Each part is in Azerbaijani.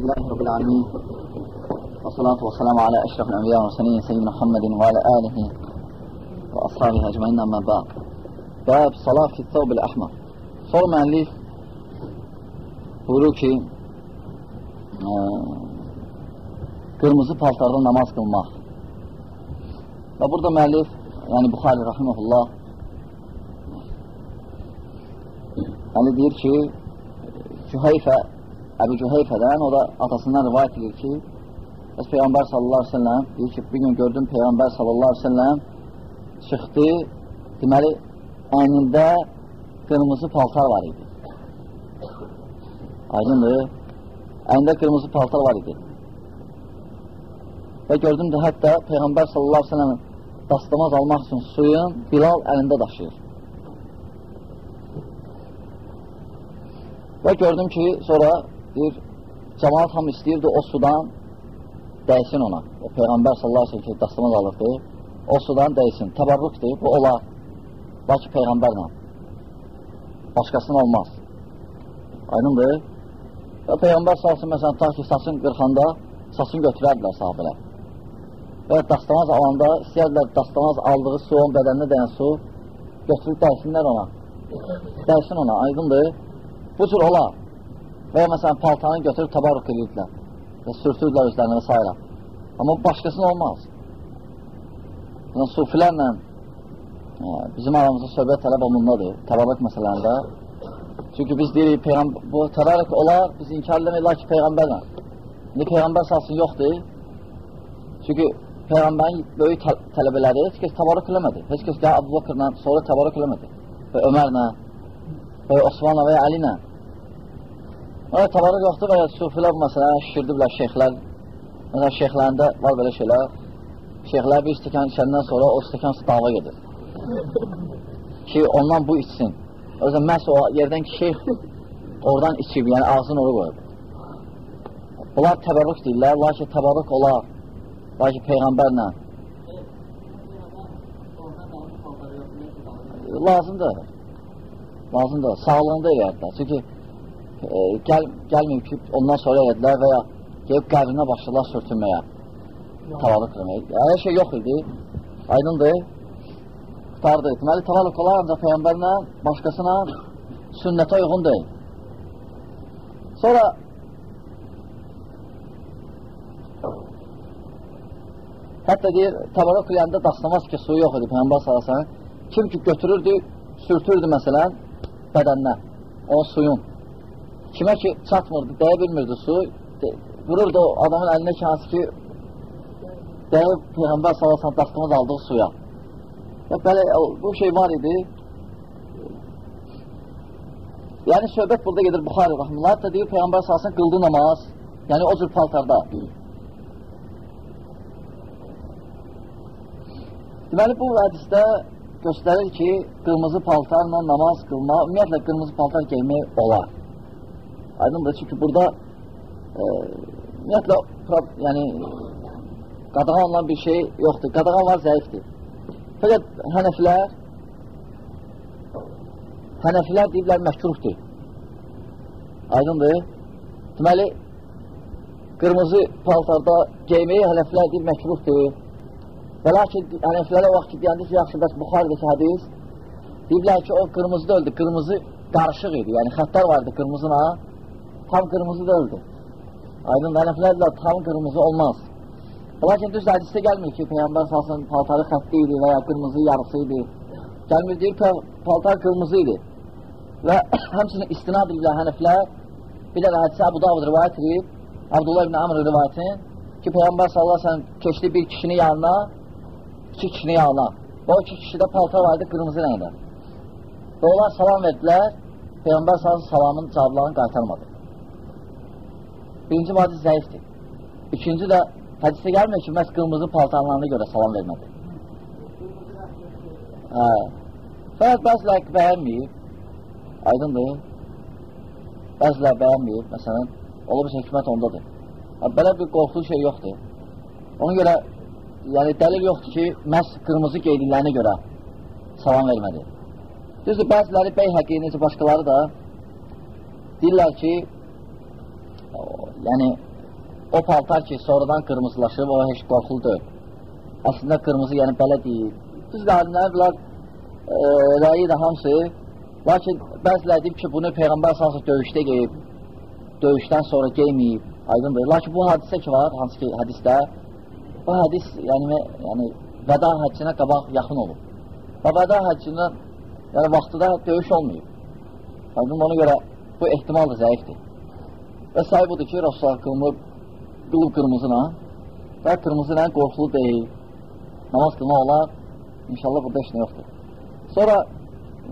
لله رب العالمين. والصلاة والسلام على أشرف الأنبياء والمرسلين سيدنا محمد وعلى آله وأصحابه أجمعين أما بعد. باب صلاة في الثوب الأحمر. Sonra müəllif buyurur ki, ə, qırmızı paltarda namaz qılmaq. Və burada müəllif, yəni Buxari Rahiməhullah, yəni deyir ki, Cüheyfə, Əbu Cüheyfədən, o da atasından rivayət edir ki, Bəs Peyğəmbər sallallahu aleyhi ve sellem deyir ki, bir gün gördüm Peyğəmbər sallallahu aleyhi ve sellem çıxdı, deməli, əynində qırmızı paltar var idi. Aydındır. Əynində qırmızı paltar var idi. Və gördüm də hətta Peyğəmbər sallallahu aleyhi ve sellem dastamaz almaq üçün suyun Bilal əlində daşıyır. Və gördüm ki, sonra deyir, cəmaat ham istəyirdi o sudan dəysin ona. Və Peyğəmbər sallallahu aleyhi ve sellem ki, dastamaz alırdı, o sudan dəysin. Təbarrukdur, bu olar. Lakin Peyğəmbərlə. Başqasının olmaz. Aydındır. Və Peyğəmbər salsın, məsələn, ta ki, saçın qırxanda, saçını götürərdilər sahabələr. Və dastamaz alanda, istəyərdilər dastamaz aldığı su, onun bədəninə dəyən su, götürüb dəysinlər ona. Dəysin ona, aydındır. Bu cür olar. Və ya məsələn, paltanı götürüb tabarruk edirdilər və sürtürdülər özlərini və s. Amma başqasının olmaz. Yəni, sufilərlə bizim aramızda söhbət tələb olunmadır, təbarruk məsələlərində. Çünki biz deyirik, bu təbarruk olar, biz inkar eləmək lakin Peyğəmbərlə. İndi Peyğəmbər salsın yoxdur. Çünki Peyğəmbərin böyük tələbələri heç kəs təbarruk eləmədi. Heç kəs gəl Abu Bakırla sonra təbarruk eləmədi. Və Ömərlə, və Osmanla və Əlinə. Ona təbarruk yoxdur və ya sufilər bu məsələni şişirdiblər şeyxlər. Məsələn, şeyxlərində var belə şeylər. Şeyxlər bir stəkan içəndən sonra o stəkan dava gedir. ki, ondan bu içsin. O yüzden məhz o yerdən ki, şeyx oradan içib, yəni ağzını onu qoyub. Bunlar təbarruk deyirlər, lakin təbarruk olar. Lakin Peyğəmbərlə. Lazımdır. Lazımdır. Sağlığında eləyədilər. Çünki e, gəl, gəlməyib ki, ondan sonra elədilər və ya gelib qəbrinə başladılar sürtünməyə. Tavalıq eləmək. Hər şey yox idi. Aydındır. Qutardı. Deməli, tavalıq olar ancaq Peyğəmbərlə, başqasına sünnətə uyğun deyil. Sonra Hətta deyir, təbarək qıyanda dastamaz ki, suyu yox idi Peyğəmbər salasən. Kim ki götürürdü, sürtürdü məsələn bədəninə, o suyun. Kimə ki çatmırdı, dəyə bilmirdi su, de, vururdu adamın əlinə ki, hansı ki dəyib Peyğəmbər salasən dastamaz aldığı suya. Və belə, bu şey var idi. Yəni, söhbət burada gedir Buxarı Rəhməllah, hətta deyir, Peyğəmbər salasən qıldı namaz, yəni o cür paltarda. Deməli, bu hədisdə göstərir ki, qırmızı paltarla namaz qılmaq, ümumiyyətlə qırmızı paltar geymək olar. Aydındır, çünki burada e, ümumiyyətlə yəni, qadağan olan bir şey yoxdur. Qadağan var, zəifdir. Fəqət hənəflər hənəflər deyiblər məhkruhdur. Aydındır. Deməli, qırmızı paltarda geyməyi hənəflər deyib məhkruhdur. Və lakin hənəflərə o vaxt ki, deyəndə ki, yaxşı, bəs Buxarədəki hədis deyiblər ki, o qırmızı da öldü, qırmızı qarışıq idi, yəni xətlər vardı qırmızına, tam qırmızı da öldü. Aydın hənəflərlə tam qırmızı olmaz. Lakin düz hədisdə gəlmir ki, Peyğəmbər salsın paltarı xəttli idi və ya qırmızı yarısı idi. Gəlmir deyir, paltar qırmızı idi. Və həmçinin istinad edirlər hənəflər, bir də hədisə Əbu Davud rivayət edib, Abdullah ibn Amr rivayətin ki, Peyğəmbər sallallahu aleyhi keçdi bir kişinin yanına, iki kişinin yanına. O iki kişidə paltar vardı qırmızı rəngdə. Və onlar salam verdilər, Peyğəmbər sallallahu salamın cavablarını qaytarmadı. Birinci vacib zəifdir. İkinci də hədisdə gəlmir ki, məhz qırmızı paltarlarına görə salam vermədi. Hə. Fəqət bəzilər bəyənməyib, aydındır. Bəzilər bəyənməyib, məsələn, olub hikmət ondadır. Hə, belə bir qorxulu şey yoxdur. Ona görə, yəni dəlil yoxdur ki, məhz qırmızı qeydiklərinə görə salam vermədi. Düzdür, bəziləri bəy həqiqi, necə başqaları da deyirlər ki, yəni o paltar ki, sonradan qırmızılaşıb, o heç qorxulu deyil. Əslində qırmızı, yəni belə deyil. Biz alimlər bunlar e, rəyi də hamısı, lakin bəziləri deyib ki, bunu Peyğəmbər salsa döyüşdə geyib, döyüşdən sonra geyməyib, aydındır. Lakin bu hadisə ki var, hansı ki hədisdə, bu hədis yəni, yəni vəda həccinə qabaq yaxın olub. Və vəda həccinə yəni vaxtıda döyüş olmayıb. Aydın ona görə bu ehtimal da zəifdir. Və sahib budur ki, Rasulullah qılınıb, qılıb qırmızına və qırmızı ilə qorxulu deyil. Namaz qılmaq olar, inşallah burada heç nə yoxdur. Sonra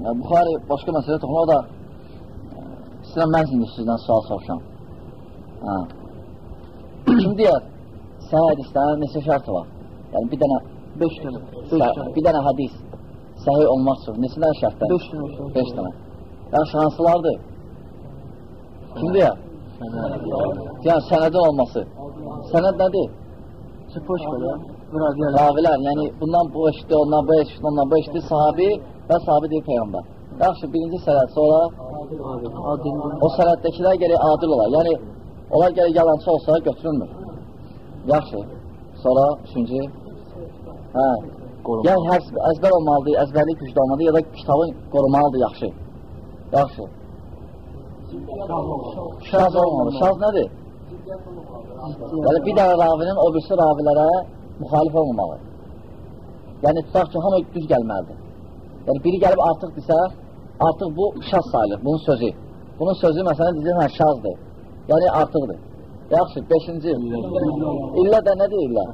yəni, Buxari başqa məsələ toxunur, o da sizdən mən indi sizdən sual soruşam. Hə. Kim deyər, səhə hədislərin neçə şərti var? Yəni bir dənə 5 dənə. 5 dənə. bir dənə hədis səhi olmaq üçün neçə dənə şərtlər? 5 dənə. 5 dənə. Yəni hansılardır? Kim deyər? Yəni sənədin olması. Sənəd nədir? Yəni. Ravilər, yəni bundan bu eşitdi, ondan bu eşitdi, ondan bu eşitdi, sahabi və sahabi deyil Peyğəmbər. Yaxşı, birinci sənəd, sonra o sənəddəkilər gərək adil olar. Yəni, onlar gərək yalancı olsa götürülmür. Yaxşı, sonra üçüncü, hə, hər əzbər olmalıdır, əzbərlik güclü olmalıdır, ya da kitabı qorumalıdır, yaxşı. Yaxşı. Şaz olmalı. Şaz nədir? Yəni, bir dənə ravinin o birisi ravilərə müxalif olmamalı. Yəni, tutaq ki, hamı düz gəlməlidir. Yəni, biri gəlib artıq desə, artıq bu şaz sayılır, bunun sözü. Bunun sözü, məsələn, deyir, hə, şazdır. Yəni, artıqdır. Yaxşı, beşinci. İllə də nə deyirlər?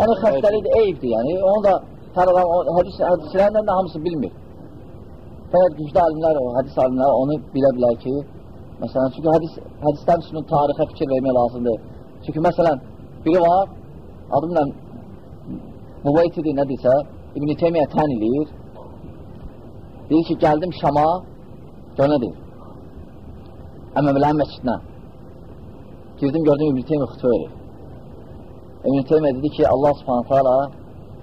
Yəni, xəstəlikdir, eyibdir, yəni. Onu da hər adam, o, hədis, hədislərdən də hamısı bilmir. Fəqət güclü alimlər, hədis alimləri onu bilə bilər ki, məsələn, çünki hədis, hədislərin üstünün tarixə fikir vermək lazımdır. Çünki, məsələn, biri var, adımla Muvaytidir, nə desə, İbn-i Teymiyyə tən eləyir, deyir ki, gəldim Şama, gör nə deyir? Əməmələrin məscidinə. Girdim, gördüm İbn-i Teymiyyə xütbə verir. İbn-i Teymiyyə dedi ki, Allah subhanətə ala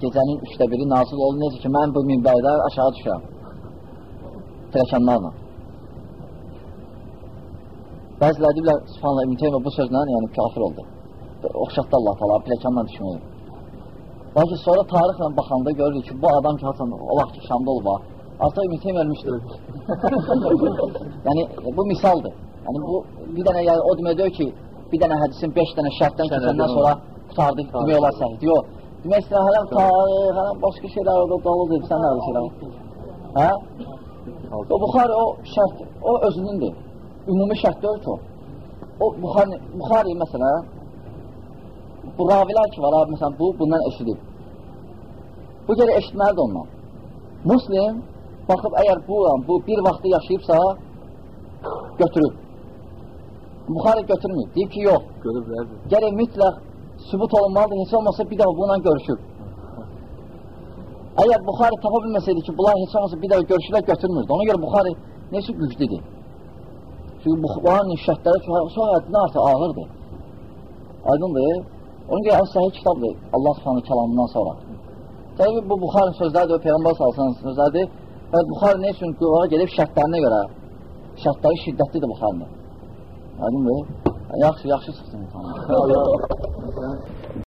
gecənin üçdə biri nazil oldu, necə ki, mən bu minbərdə aşağı düşürəm. Tələkanlarla. Bəziləri deyirlər, subhanallah, İbn Teymiyyə bu sözlə, yəni kafir oldu. Oxşatdı Allah təala, pləkanla düşməyi. Lakin sonra tarixlə baxanda görürük ki, bu adam ki, haçan o vaxt ki, Şamda olub, artıq İbn Teymiyyə ölmüşdür. yəni, bu misaldır. Yəni, bu bir dənə, yəni, o demək deyir ki, bir dənə hədisin beş dənə şərtdən keçəndən sonra qutardı, demək olar səhid. Yox. Demək istəyirəm, hələm tarix, hələm başqa şeylər orada doludur, sən nə alışırəm? Hə? O Buxari o şərt, o özünündür. Ümumi şərt deyil ki o. O Buxari, Buxari məsələn, bu ravilər ki var, abi, məsələn, bu, bundan eşidib. Bu gələ eşitməlidir ondan. Muslim, baxıb, əgər bu, bu bir vaxtı yaşayıbsa, götürüb. Buxari götürmür. Deyib ki, yox. Görüblər. Gərək mütləq sübut olunmalıdır, heç olmasa bir dəfə bununla görüşüb. Əgər Buxari tapa bilməsəydi ki, bunlar heç olmasa bir dəfə görüşürlər, götürmürdü. Ona görə Buxari necə güclüdür? Çünki Buxarinin şərtləri çox həddindən artıq ağırdır. Aydındır. Ona görə ən səhih kitabdır Allah subhanı kəlamından sonra. Təbii bu Buxarinin sözləridir, Peyğəmbər salsının sözləridir. Və Buxari nə üçün qıvağa gedib şərtlərinə görə, şərtləri şiddətlidir Buxarinin. Aydındır. Yaxşı, yaxşı çıxsın insan.